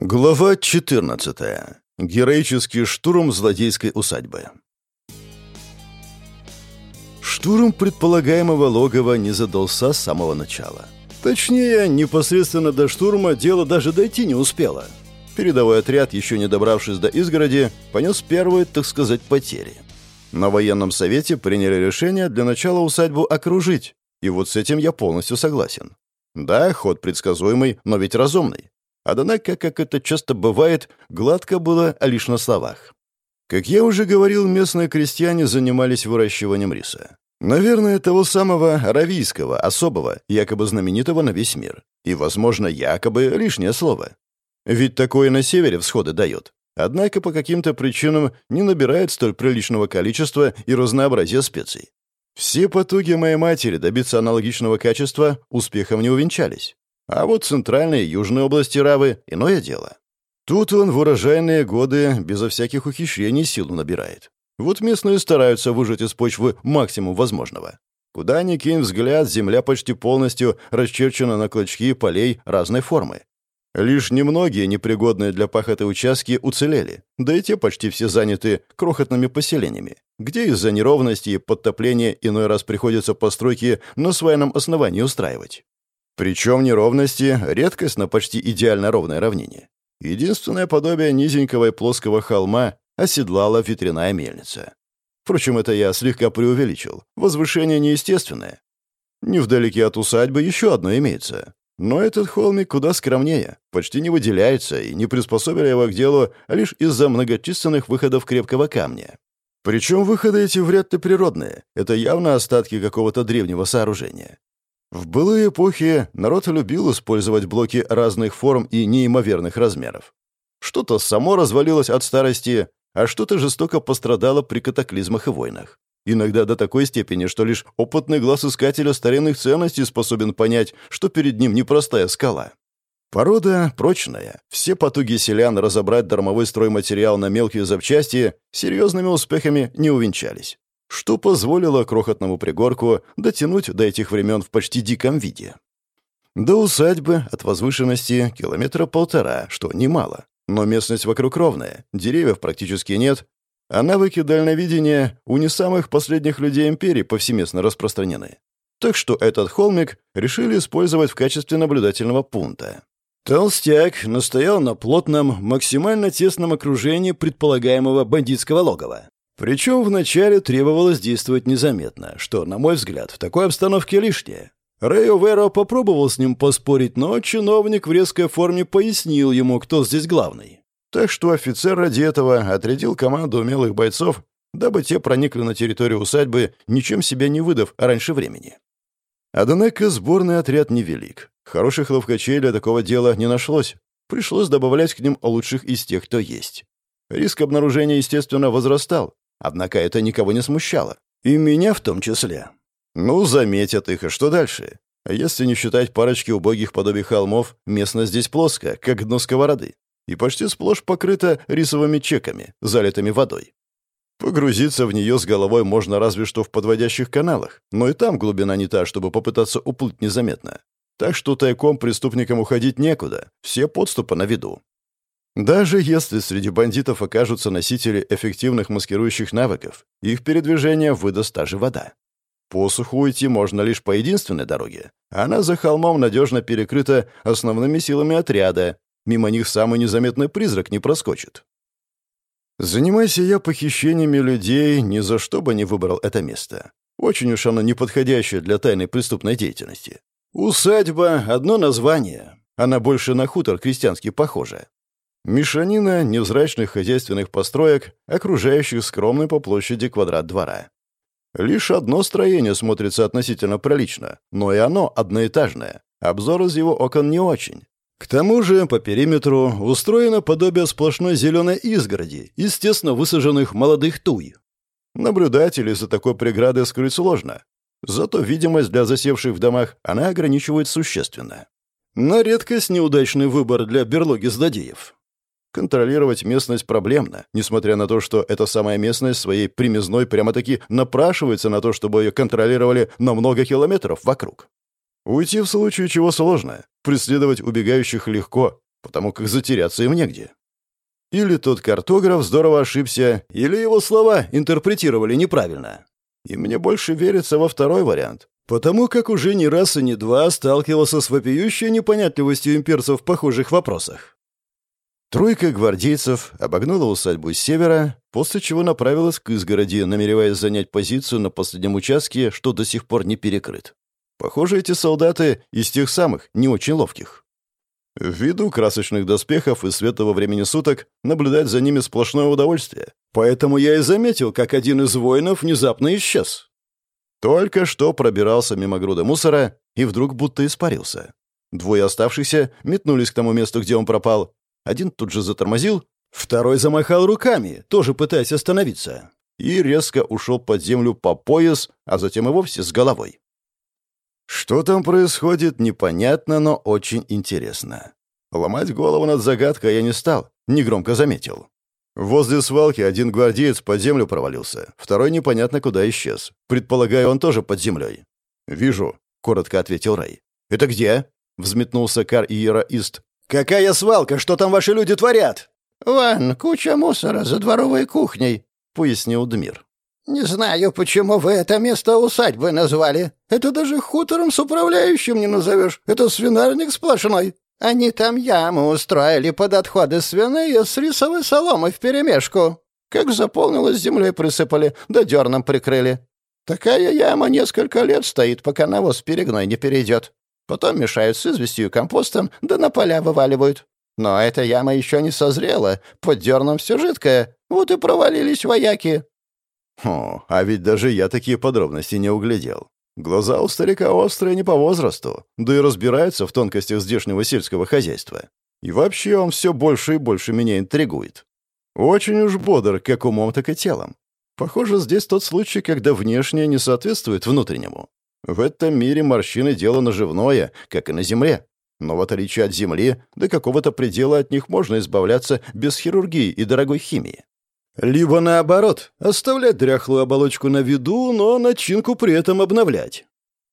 Глава 14. Героический штурм злодейской усадьбы. Штурм предполагаемого логова не задался с самого начала. Точнее, непосредственно до штурма дело даже дойти не успело. Передовой отряд, еще не добравшись до изгороди, понес первые, так сказать, потери. На военном совете приняли решение для начала усадьбу окружить, и вот с этим я полностью согласен. Да, ход предсказуемый, но ведь разумный. Однако, как это часто бывает, гладко было лишь на словах. Как я уже говорил, местные крестьяне занимались выращиванием риса. Наверное, того самого аравийского, особого, якобы знаменитого на весь мир. И, возможно, якобы лишнее слово. Ведь такое на севере всходы дает. Однако по каким-то причинам не набирает столь приличного количества и разнообразия специй. Все потуги моей матери добиться аналогичного качества успехом не увенчались. А вот центральные и южные области Равы — иное дело. Тут он в урожайные годы безо всяких ухищрений силу набирает. Вот местные стараются выжать из почвы максимум возможного. Куда ни кинь взгляд, земля почти полностью расчерчена на клочки полей разной формы. Лишь немногие непригодные для пахоты участки уцелели, да и те почти все заняты крохотными поселениями, где из-за неровности и подтопления иной раз приходится постройки на свайном основании устраивать. Причем неровности — редкость на почти идеально ровной равнине. Единственное подобие низенького и плоского холма оседлала ветряная мельница. Впрочем, это я слегка преувеличил. Возвышение неестественное. Невдалеке от усадьбы еще одно имеется. Но этот холмик куда скромнее, почти не выделяется и не приспособили его к делу лишь из-за многочисленных выходов крепкого камня. Причем выходы эти вряд ли природные. Это явно остатки какого-то древнего сооружения. В былые эпохи народ любил использовать блоки разных форм и неимоверных размеров. Что-то само развалилось от старости, а что-то жестоко пострадало при катаклизмах и войнах. Иногда до такой степени, что лишь опытный глаз искателя старинных ценностей способен понять, что перед ним непростая скала. Порода прочная. Все потуги селян разобрать дармовой стройматериал на мелкие запчасти серьезными успехами не увенчались что позволило крохотному пригорку дотянуть до этих времен в почти диком виде. До усадьбы от возвышенности километра полтора, что немало. Но местность вокруг ровная, деревьев практически нет, а навыки дальновидения у не самых последних людей империи повсеместно распространены. Так что этот холмик решили использовать в качестве наблюдательного пункта. Толстяк настоял на плотном, максимально тесном окружении предполагаемого бандитского логова. Причем вначале требовалось действовать незаметно, что, на мой взгляд, в такой обстановке лишнее. Рэйо Веро попробовал с ним поспорить, но чиновник в резкой форме пояснил ему, кто здесь главный. Так что офицер ради этого отрядил команду умелых бойцов, дабы те проникли на территорию усадьбы, ничем себя не выдав раньше времени. Однако сборный отряд невелик. Хороших ловкачей для такого дела не нашлось. Пришлось добавлять к ним лучших из тех, кто есть. Риск обнаружения, естественно, возрастал, Однако это никого не смущало. И меня в том числе. Ну, заметят их, и что дальше? Если не считать парочки убогих подобий холмов, местность здесь плоская, как дно сковороды, и почти сплошь покрыта рисовыми чеками, залитыми водой. Погрузиться в нее с головой можно разве что в подводящих каналах, но и там глубина не та, чтобы попытаться уплыть незаметно. Так что тайком преступникам уходить некуда, все подступы на виду. Даже если среди бандитов окажутся носители эффективных маскирующих навыков, их передвижение выдаст та же вода. По суху уйти можно лишь по единственной дороге. Она за холмом надежно перекрыта основными силами отряда. Мимо них самый незаметный призрак не проскочит. Занимайся я похищениями людей, ни за что бы не выбрал это место. Очень уж оно неподходящее для тайной преступной деятельности. Усадьба — одно название. Она больше на хутор крестьянский похожа. Мешанина невзрачных хозяйственных построек, окружающих скромный по площади квадрат двора. Лишь одно строение смотрится относительно прилично, но и оно одноэтажное. Обзор из его окон не очень. К тому же по периметру устроено подобие сплошной зеленой изгороди, естественно высаженных молодых туй. Наблюдателей за такой преградой скрыть сложно. Зато видимость для засевших в домах она ограничивает существенно. На редкость неудачный выбор для берлоги злодеев. Контролировать местность проблемно, несмотря на то, что эта самая местность своей примезной прямо-таки напрашивается на то, чтобы ее контролировали на много километров вокруг. Уйти в случае чего сложно, преследовать убегающих легко, потому как затеряться им негде. Или тот картограф здорово ошибся, или его слова интерпретировали неправильно. И мне больше верится во второй вариант, потому как уже не раз и не два сталкивался с вопиющей непонятливостью имперцев в похожих вопросах. Тройка гвардейцев обогнула усадьбу с севера, после чего направилась к изгороди, намереваясь занять позицию на последнем участке, что до сих пор не перекрыт. Похоже, эти солдаты из тех самых, не очень ловких. Ввиду красочных доспехов и светлого времени суток наблюдать за ними сплошное удовольствие. Поэтому я и заметил, как один из воинов внезапно исчез. Только что пробирался мимо груда мусора и вдруг будто испарился. Двое оставшихся метнулись к тому месту, где он пропал. Один тут же затормозил, второй замахал руками, тоже пытаясь остановиться, и резко ушел под землю по пояс, а затем и вовсе с головой. Что там происходит, непонятно, но очень интересно. Ломать голову над загадкой я не стал, негромко заметил. Возле свалки один гвардеец под землю провалился, второй непонятно куда исчез. Предполагаю, он тоже под землей. «Вижу», — коротко ответил Рэй. «Это где?» — взметнулся Кар Иераист. «Какая свалка? Что там ваши люди творят?» «Ван, куча мусора за дворовой кухней», — пояснил Дмир. «Не знаю, почему вы это место усадьбы назвали. Это даже хутором с управляющим не назовешь. Это свинарник сплошной. Они там яму устроили под отходы свиные с рисовой соломой вперемешку. Как заполнилось, землей присыпали, да дерном прикрыли. Такая яма несколько лет стоит, пока навоз перегной не перейдет. Потом мешают с известью и компостом, да на поля вываливают. Но эта яма еще не созрела, под дерном все жидкое, вот и провалились вояки. О, а ведь даже я такие подробности не углядел. Глаза у старика острые не по возрасту, да и разбирается в тонкостях здешнего сельского хозяйства. И вообще он все больше и больше меня интригует. Очень уж бодр, как умом, так и телом. Похоже, здесь тот случай, когда внешнее не соответствует внутреннему. В этом мире морщины — дело наживное, как и на Земле. Но в отличие от Земли, до какого-то предела от них можно избавляться без хирургии и дорогой химии. Либо наоборот, оставлять дряхлую оболочку на виду, но начинку при этом обновлять.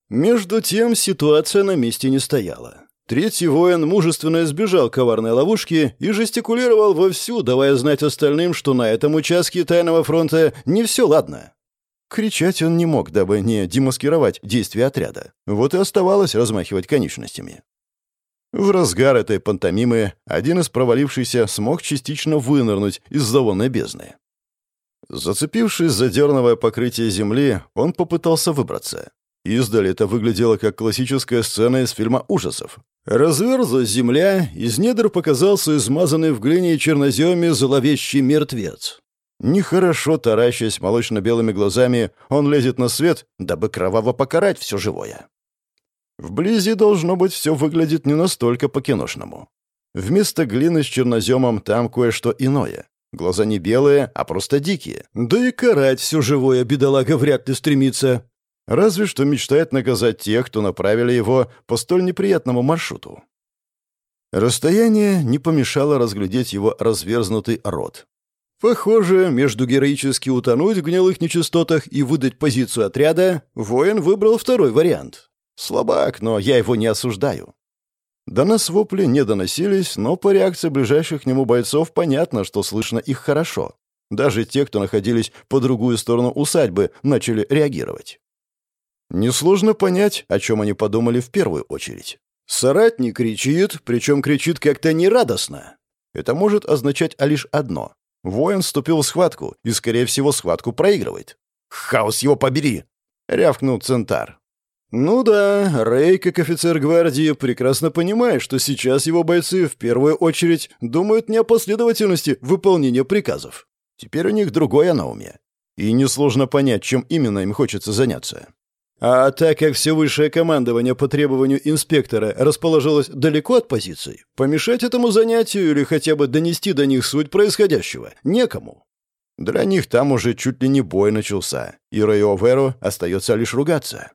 Между тем ситуация на месте не стояла. Третий воин мужественно избежал коварной ловушки и жестикулировал вовсю, давая знать остальным, что на этом участке тайного фронта не все ладно. Кричать он не мог, дабы не демаскировать действия отряда. Вот и оставалось размахивать конечностями. В разгар этой пантомимы один из провалившихся смог частично вынырнуть из завонной бездны. Зацепившись за дерновое покрытие земли, он попытался выбраться. Издали это выглядело как классическая сцена из фильма ужасов. Разверзлась земля, из недр показался измазанный в глине черноземе зловещий мертвец. Нехорошо таращась молочно-белыми глазами, он лезет на свет, дабы кроваво покарать все живое. Вблизи, должно быть, все выглядит не настолько по-киношному. Вместо глины с черноземом там кое-что иное. Глаза не белые, а просто дикие. Да и карать все живое бедолага вряд ли стремится. Разве что мечтает наказать тех, кто направили его по столь неприятному маршруту. Расстояние не помешало разглядеть его разверзнутый рот. Похоже, между героически утонуть в гнилых нечистотах и выдать позицию отряда, воин выбрал второй вариант. Слабак, но я его не осуждаю. До нас вопли не доносились, но по реакции ближайших к нему бойцов понятно, что слышно их хорошо. Даже те, кто находились по другую сторону усадьбы, начали реагировать. Несложно понять, о чем они подумали в первую очередь. Соратник кричит, причем кричит как-то нерадостно. Это может означать лишь одно. Воин вступил в схватку и, скорее всего, схватку проигрывает. «Хаос его побери!» — рявкнул Центар. Ну да, Рэй, как офицер гвардии, прекрасно понимает, что сейчас его бойцы в первую очередь думают не о последовательности выполнения приказов. Теперь у них другое на уме. И несложно понять, чем именно им хочется заняться. А так как все высшее командование по требованию инспектора расположилось далеко от позиций, помешать этому занятию или хотя бы донести до них суть происходящего некому. Для них там уже чуть ли не бой начался, и Рэю Веру остается лишь ругаться.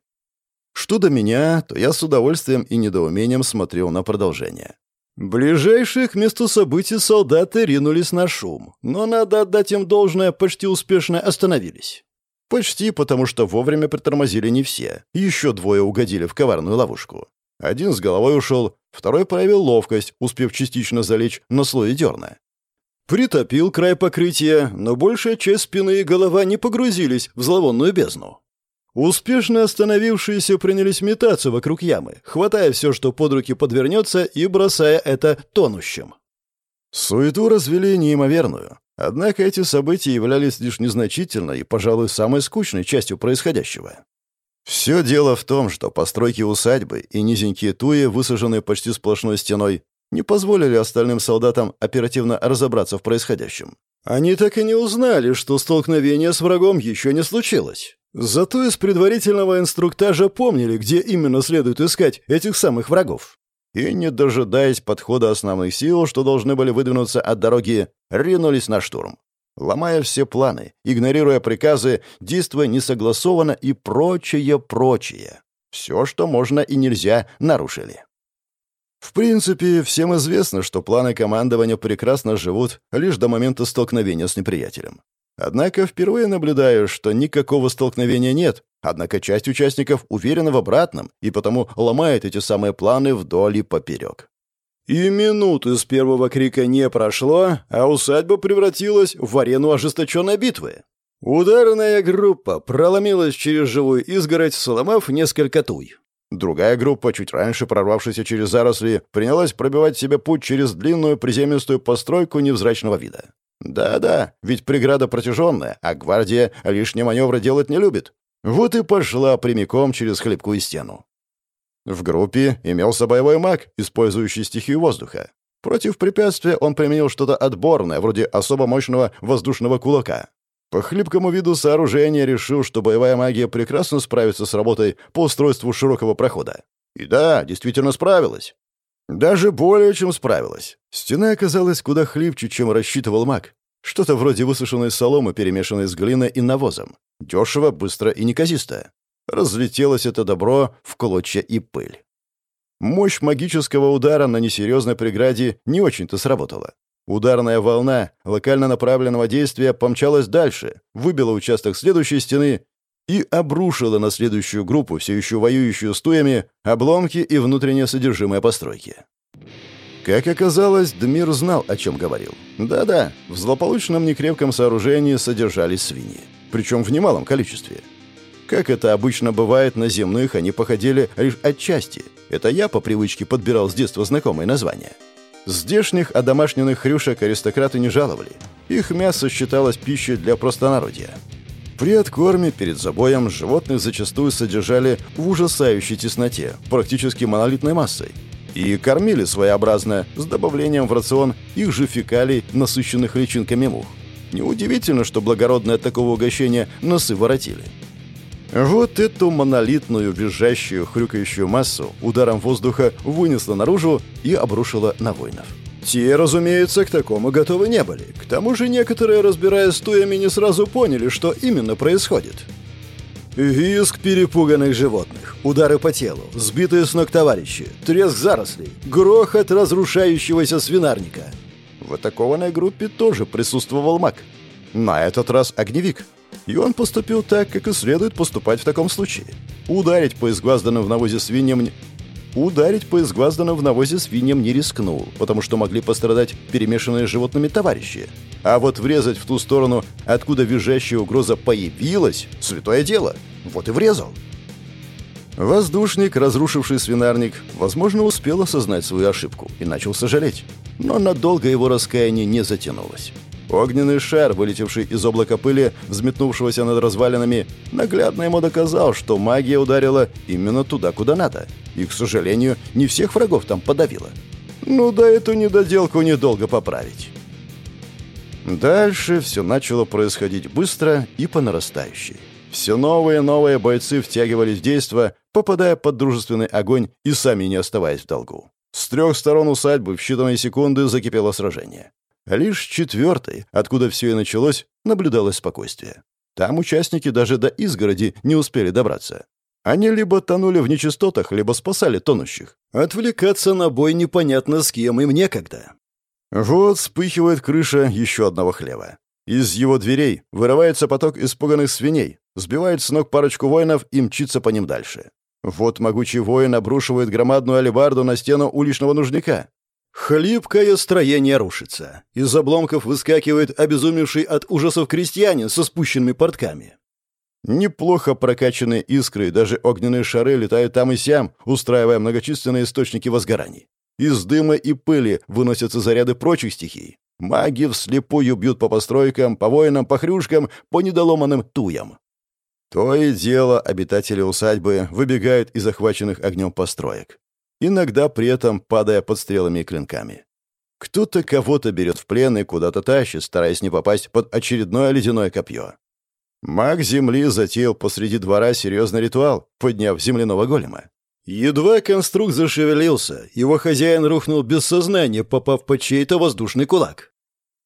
Что до меня, то я с удовольствием и недоумением смотрел на продолжение. Ближайшие к месту событий солдаты ринулись на шум, но, надо отдать им должное, почти успешно остановились. Почти, потому что вовремя притормозили не все. Еще двое угодили в коварную ловушку. Один с головой ушел, второй проявил ловкость, успев частично залечь на слое дерна. Притопил край покрытия, но большая часть спины и голова не погрузились в зловонную бездну. Успешно остановившиеся принялись метаться вокруг ямы, хватая все, что под руки подвернется, и бросая это тонущим. Суету развели неимоверную. Однако эти события являлись лишь незначительной и, пожалуй, самой скучной частью происходящего. Все дело в том, что постройки усадьбы и низенькие туи, высаженные почти сплошной стеной, не позволили остальным солдатам оперативно разобраться в происходящем. Они так и не узнали, что столкновение с врагом еще не случилось. Зато из предварительного инструктажа помнили, где именно следует искать этих самых врагов. И, не дожидаясь подхода основных сил, что должны были выдвинуться от дороги, ринулись на штурм. Ломая все планы, игнорируя приказы, действуя несогласованно и прочее, прочее. Все, что можно и нельзя, нарушили. В принципе, всем известно, что планы командования прекрасно живут лишь до момента столкновения с неприятелем. Однако впервые наблюдаю, что никакого столкновения нет, однако часть участников уверена в обратном и потому ломает эти самые планы вдоль и поперек. И минуты с первого крика не прошло, а усадьба превратилась в арену ожесточенной битвы. Ударная группа проломилась через живую изгородь, сломав несколько туй. Другая группа, чуть раньше прорвавшаяся через заросли, принялась пробивать себе путь через длинную приземистую постройку невзрачного вида. Да-да, ведь преграда протяженная, а гвардия лишние маневры делать не любит. Вот и пошла прямиком через хлебкую стену. В группе имелся боевой маг, использующий стихию воздуха. Против препятствия он применил что-то отборное, вроде особо мощного воздушного кулака. По хлипкому виду сооружения решил, что боевая магия прекрасно справится с работой по устройству широкого прохода. И да, действительно справилась. Даже более чем справилась. Стена оказалась куда хлипче, чем рассчитывал маг. Что-то вроде высушенной соломы, перемешанной с глиной и навозом. Дешево, быстро и неказисто. Разлетелось это добро в клочья и пыль. Мощь магического удара на несерьезной преграде не очень-то сработала. Ударная волна локально направленного действия помчалась дальше, выбила участок следующей стены и обрушила на следующую группу, все еще воюющую с обломки и внутреннее содержимое постройки. Как оказалось, Дмир знал, о чем говорил. Да-да, в злополучном некрепком сооружении содержались свиньи. Причем в немалом количестве. Как это обычно бывает, на земных они походили лишь отчасти. Это я по привычке подбирал с детства знакомые названия. Здешних одомашненных хрюшек аристократы не жаловали. Их мясо считалось пищей для простонародья. При откорме перед забоем животных зачастую содержали в ужасающей тесноте, практически монолитной массой. И кормили своеобразно, с добавлением в рацион их же фекалий, насыщенных личинками мух. Неудивительно, что благородные от такого угощения носы воротили. Вот эту монолитную, визжащую, хрюкающую массу ударом воздуха вынесла наружу и обрушила на воинов. Те, разумеется, к такому готовы не были. К тому же некоторые, разбираясь туями, не сразу поняли, что именно происходит. Визг перепуганных животных, удары по телу, сбитые с ног товарищи, треск зарослей, грохот разрушающегося свинарника. В атакованной группе тоже присутствовал маг. На этот раз огневик — и он поступил так, как и следует поступать в таком случае. Ударить по изгвазданным в навозе свиньям... Ударить по изгвазданным в навозе свиньям не рискнул, потому что могли пострадать перемешанные с животными товарищи. А вот врезать в ту сторону, откуда визжащая угроза появилась, святое дело. Вот и врезал. Воздушник, разрушивший свинарник, возможно, успел осознать свою ошибку и начал сожалеть. Но надолго его раскаяние не затянулось. Огненный шар, вылетевший из облака пыли, взметнувшегося над развалинами, наглядно ему доказал, что магия ударила именно туда, куда надо. И, к сожалению, не всех врагов там подавила. Ну да эту недоделку недолго поправить. Дальше все начало происходить быстро и по нарастающей. Все новые и новые бойцы втягивались в действо, попадая под дружественный огонь и сами не оставаясь в долгу. С трех сторон усадьбы в считанные секунды закипело сражение. Лишь четвертой, откуда все и началось, наблюдалось спокойствие. Там участники даже до изгороди не успели добраться. Они либо тонули в нечистотах, либо спасали тонущих. Отвлекаться на бой непонятно с кем им некогда. Вот вспыхивает крыша еще одного хлева. Из его дверей вырывается поток испуганных свиней, сбивает с ног парочку воинов и мчится по ним дальше. Вот могучий воин обрушивает громадную алебарду на стену уличного нужника. Хлипкое строение рушится. Из обломков выскакивает обезумевший от ужасов крестьянин со спущенными портками. Неплохо прокачанные искры и даже огненные шары летают там и сям, устраивая многочисленные источники возгораний. Из дыма и пыли выносятся заряды прочих стихий. Маги вслепую бьют по постройкам, по воинам, по хрюшкам, по недоломанным туям. То и дело обитатели усадьбы выбегают из захваченных огнем построек. Иногда при этом падая под стрелами и клинками. Кто-то кого-то берет в плен и куда-то тащит, стараясь не попасть под очередное ледяное копье. Маг земли затеял посреди двора серьезный ритуал, подняв земляного голема. Едва конструкт зашевелился, его хозяин рухнул без сознания, попав под чей-то воздушный кулак.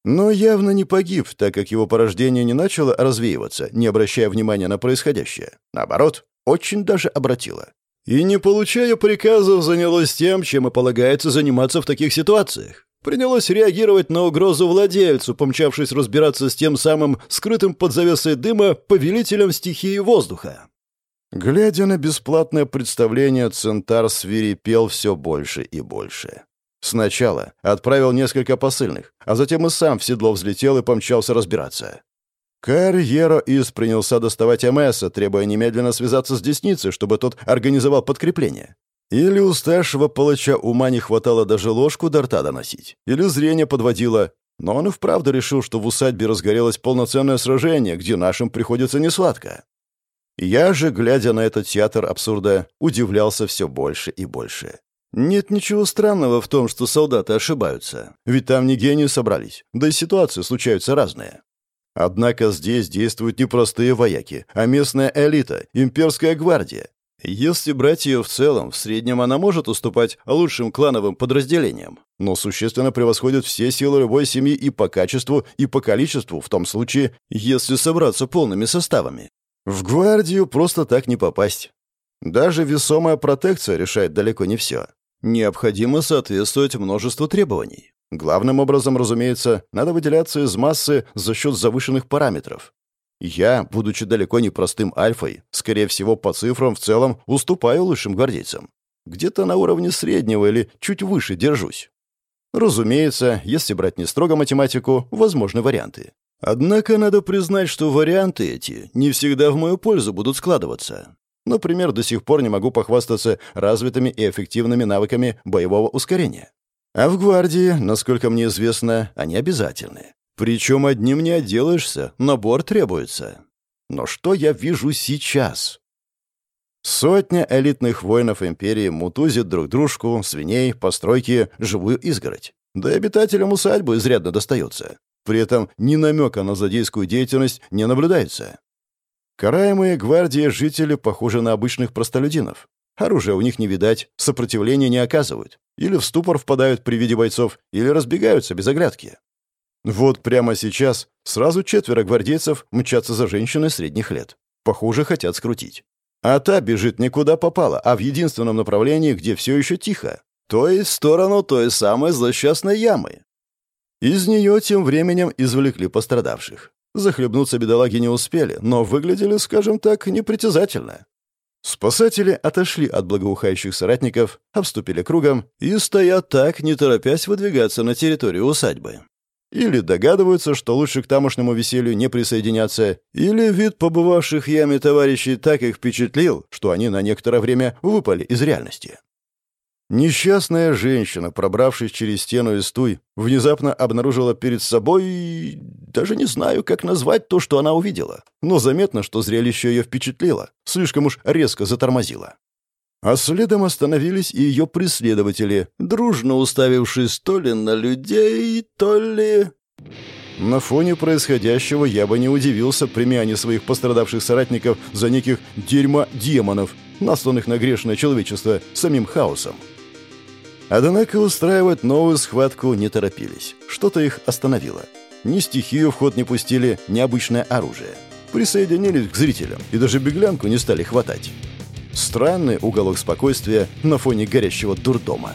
Но явно не погиб, так как его порождение не начало развеиваться, не обращая внимания на происходящее. Наоборот, очень даже обратило. И, не получая приказов, занялось тем, чем и полагается заниматься в таких ситуациях. Принялось реагировать на угрозу владельцу, помчавшись разбираться с тем самым скрытым под завесой дыма повелителем стихии воздуха. Глядя на бесплатное представление, Центар свирепел все больше и больше. Сначала отправил несколько посыльных, а затем и сам в седло взлетел и помчался разбираться. Карьеро Из принялся доставать МС, требуя немедленно связаться с Десницей, чтобы тот организовал подкрепление. Или у старшего палача ума не хватало даже ложку до рта доносить, или зрение подводило. Но он и вправду решил, что в усадьбе разгорелось полноценное сражение, где нашим приходится несладко. Я же, глядя на этот театр абсурда, удивлялся все больше и больше. Нет ничего странного в том, что солдаты ошибаются, ведь там не гении собрались, да и ситуации случаются разные. Однако здесь действуют не простые вояки, а местная элита, имперская гвардия, если брать ее в целом, в среднем она может уступать лучшим клановым подразделениям, но существенно превосходит все силы любой семьи и по качеству, и по количеству, в том случае, если собраться полными составами. В гвардию просто так не попасть. Даже весомая протекция решает далеко не все. Необходимо соответствовать множеству требований. Главным образом, разумеется, надо выделяться из массы за счет завышенных параметров. Я, будучи далеко не простым альфой, скорее всего, по цифрам в целом уступаю лучшим гвардейцам. Где-то на уровне среднего или чуть выше держусь. Разумеется, если брать не строго математику, возможны варианты. Однако надо признать, что варианты эти не всегда в мою пользу будут складываться. Например, до сих пор не могу похвастаться развитыми и эффективными навыками боевого ускорения. А в гвардии, насколько мне известно, они обязательны. Причем одним не отделаешься, набор требуется. Но что я вижу сейчас? Сотня элитных воинов империи мутузит друг дружку, свиней, постройки, живую изгородь. Да и обитателям усадьбы изрядно достается. При этом ни намека на злодейскую деятельность не наблюдается. Караемые гвардии жители похожи на обычных простолюдинов. Оружия у них не видать, сопротивления не оказывают. Или в ступор впадают при виде бойцов, или разбегаются без оглядки. Вот прямо сейчас сразу четверо гвардейцев мчатся за женщиной средних лет. Похоже, хотят скрутить. А та бежит никуда попала, а в единственном направлении, где все еще тихо. То есть в сторону той самой злосчастной ямы. Из нее тем временем извлекли пострадавших. Захлебнуться бедолаги не успели, но выглядели, скажем так, непритязательно. Спасатели отошли от благоухающих соратников, обступили кругом и стоят так, не торопясь выдвигаться на территорию усадьбы. Или догадываются, что лучше к тамошнему веселью не присоединяться, или вид побывавших яме товарищей так их впечатлил, что они на некоторое время выпали из реальности. Несчастная женщина, пробравшись через стену из туй, внезапно обнаружила перед собой... Даже не знаю, как назвать то, что она увидела. Но заметно, что зрелище ее впечатлило. Слишком уж резко затормозило. А следом остановились и ее преследователи, дружно уставившись то ли на людей, то ли... На фоне происходящего я бы не удивился премиане своих пострадавших соратников за неких дерьма-демонов, насланных на грешное человечество самим хаосом. Однако устраивать новую схватку не торопились. Что-то их остановило. Ни стихию в ход не пустили, ни обычное оружие. Присоединились к зрителям и даже беглянку не стали хватать. Странный уголок спокойствия на фоне горящего дурдома.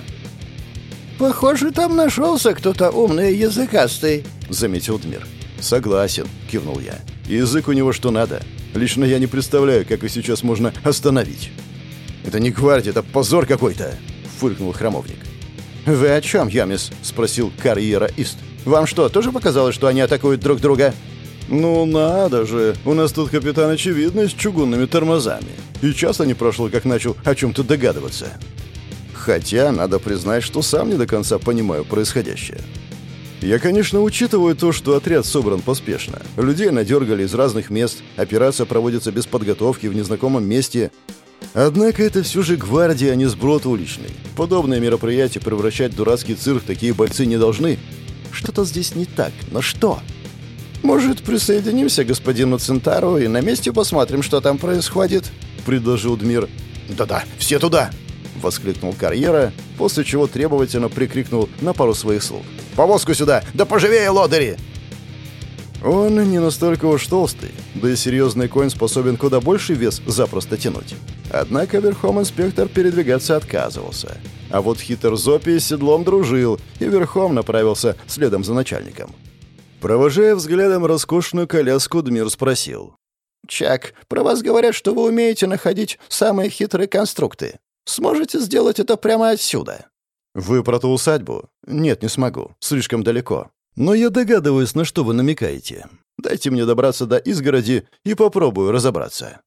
«Похоже, там нашелся кто-то умный и языкастый», — заметил Дмир. «Согласен», — кивнул я. «Язык у него что надо. Лично я не представляю, как их сейчас можно остановить». «Это не гвардия, это позор какой-то!» — фыркнул храмовник. «Вы о чем, Ямис?» — спросил карьера Ист. «Вам что, тоже показалось, что они атакуют друг друга?» «Ну надо же! У нас тут капитан очевидный с чугунными тормозами. И часто не прошло, как начал о чем-то догадываться. Хотя, надо признать, что сам не до конца понимаю происходящее. Я, конечно, учитываю то, что отряд собран поспешно. Людей надергали из разных мест, операция проводится без подготовки в незнакомом месте. Однако это все же гвардия, а не сброд уличный. Подобное мероприятие превращать в дурацкий цирк такие бойцы не должны. Что-то здесь не так, но что? «Может, присоединимся к господину Центару и на месте посмотрим, что там происходит?» — предложил Дмир. «Да-да, все туда!» — воскликнул Карьера, после чего требовательно прикрикнул на пару своих слуг. «Повозку сюда! Да поживее, лодыри!» Он не настолько уж толстый, да и серьезный конь способен куда больше вес запросто тянуть. Однако верхом инспектор передвигаться отказывался. А вот хитр Зопи с седлом дружил и верхом направился следом за начальником. Провожая взглядом роскошную коляску, Дмир спросил. «Чак, про вас говорят, что вы умеете находить самые хитрые конструкты. Сможете сделать это прямо отсюда?» «Вы про ту усадьбу?» «Нет, не смогу. Слишком далеко. Но я догадываюсь, на что вы намекаете. Дайте мне добраться до изгороди и попробую разобраться».